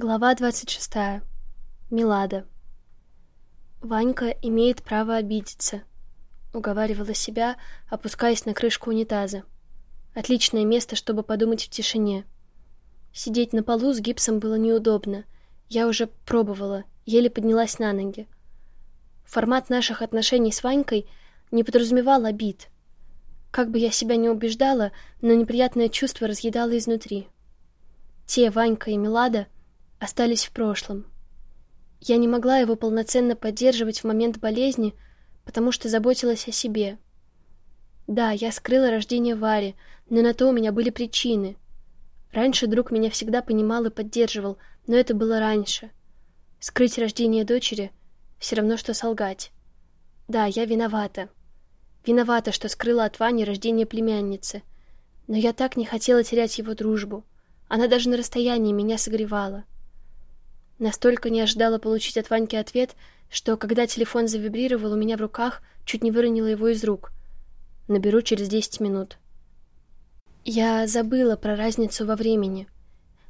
Глава 26. Милада. Ванька имеет право обидеться, уговаривала себя, опускаясь на крышку унитаза. Отличное место, чтобы подумать в тишине. Сидеть на полу с гипсом было неудобно. Я уже пробовала, еле поднялась на ноги. Формат наших отношений с Ванькой не подразумевал обид. Как бы я себя не убеждала, но неприятное чувство разъедало изнутри. Те Ванька и Милада — остались в прошлом. Я не могла его полноценно поддерживать в момент болезни, потому что заботилась о себе. Да, я скрыла рождение Вари, но на то у меня были причины. Раньше друг меня всегда понимал и поддерживал, но это было раньше. Скрыть рождение дочери — все равно, что солгать. Да, я виновата. Виновата, что скрыла от Вани рождение племянницы. Но я так не хотела терять его дружбу. Она даже на расстоянии меня согревала. Настолько не ожидала получить от Ваньки ответ, что, когда телефон завибрировал у меня в руках, чуть не выронила его из рук. Наберу через десять минут. Я забыла про разницу во времени.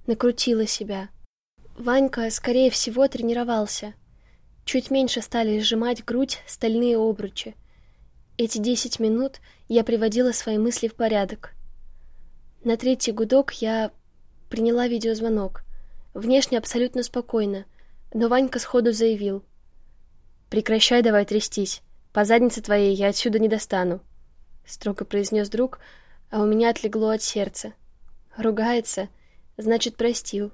Накрутила себя. Ванька, скорее всего, тренировался. Чуть меньше стали сжимать грудь стальные обручи. Эти десять минут я приводила свои мысли в порядок. На третий гудок я приняла видеозвонок. Внешне абсолютно спокойно, но Ванька сходу заявил. «Прекращай давай трястись. По заднице твоей я отсюда не достану», — строго произнес друг, а у меня отлегло от сердца. Ругается, значит, простил.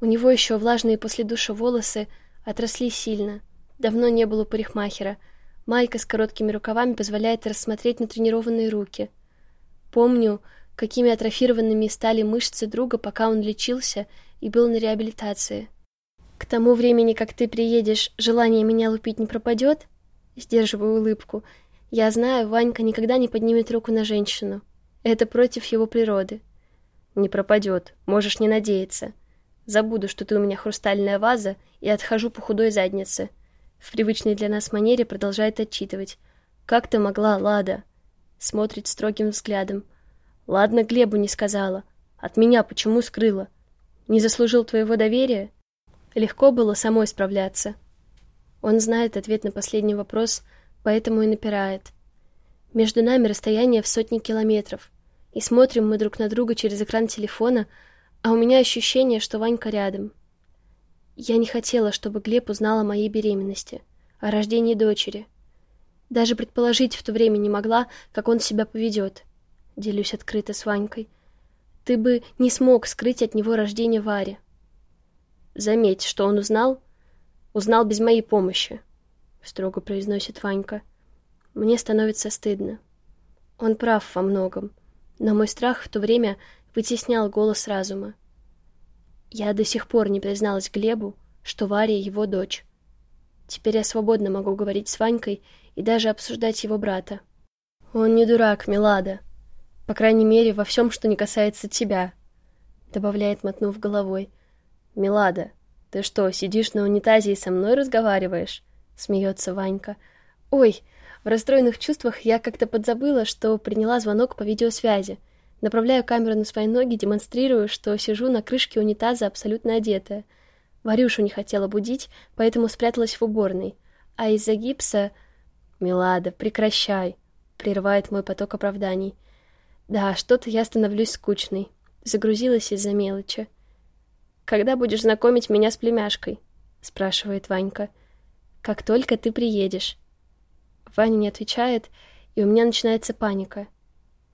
У него еще влажные после душа волосы отросли сильно. Давно не было парикмахера. Майка с короткими рукавами позволяет рассмотреть натренированные руки. Помню, какими атрофированными стали мышцы друга, пока он лечился и был на реабилитации. К тому времени, как ты приедешь, желание меня лупить не пропадет? Сдерживаю улыбку. Я знаю, Ванька никогда не поднимет руку на женщину. Это против его природы. Не пропадет, можешь не надеяться. Забуду, что ты у меня хрустальная ваза, и отхожу по худой заднице. В привычной для нас манере продолжает отчитывать. Как ты могла, Лада? Смотрит строгим взглядом. Ладно, Глебу не сказала. От меня почему скрыла? Не заслужил твоего доверия? Легко было самой справляться. Он знает ответ на последний вопрос, поэтому и напирает. Между нами расстояние в сотни километров, и смотрим мы друг на друга через экран телефона, а у меня ощущение, что Ванька рядом. Я не хотела, чтобы Глеб узнал о моей беременности, о рождении дочери. Даже предположить в то время не могла, как он себя поведет. Делюсь открыто с Ванькой. Ты бы не смог скрыть от него рождение Вари. Заметь, что он узнал, узнал без моей помощи, строго произносит Ванька. Мне становится стыдно. Он прав во многом, но мой страх в то время вытеснял голос разума. Я до сих пор не призналась Глебу, что Варя его дочь. Теперь я свободно могу говорить с Ванькой и даже обсуждать его брата. Он не дурак, Милада. По крайней мере, во всем, что не касается тебя», — добавляет, мотнув головой. «Милада, ты что, сидишь на унитазе и со мной разговариваешь?» — смеется Ванька. «Ой, в расстроенных чувствах я как-то подзабыла, что приняла звонок по видеосвязи. Направляю камеру на свои ноги, демонстрирую, что сижу на крышке унитаза абсолютно одетая. Варюшу не хотела будить, поэтому спряталась в уборной. А из-за гипса... «Милада, прекращай!» — прерывает мой поток оправданий. Да, что-то я становлюсь скучной. Загрузилась из-за мелочи. «Когда будешь знакомить меня с племяшкой?» — спрашивает Ванька. «Как только ты приедешь». Ваня не отвечает, и у меня начинается паника.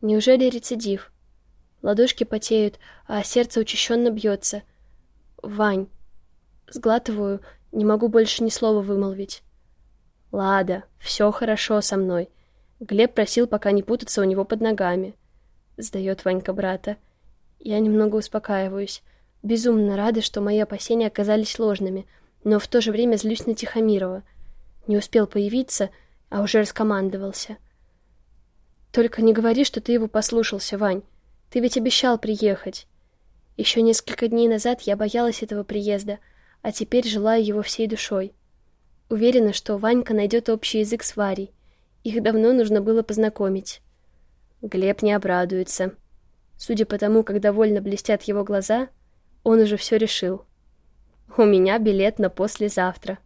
Неужели рецидив? Ладошки потеют, а сердце учащенно бьется. «Вань!» Сглатываю, не могу больше ни слова вымолвить. «Лада, все хорошо со мной». Глеб просил пока не путаться у него под ногами сдает Ванька брата. Я немного успокаиваюсь. Безумно рада, что мои опасения оказались ложными, но в то же время злюсь на Тихомирова. Не успел появиться, а уже раскомандовался. Только не говори, что ты его послушался, Вань. Ты ведь обещал приехать. Еще несколько дней назад я боялась этого приезда, а теперь желаю его всей душой. Уверена, что Ванька найдет общий язык с Варей. Их давно нужно было познакомить. Глеб не обрадуется. Судя по тому, как довольно блестят его глаза, он уже все решил. У меня билет на послезавтра.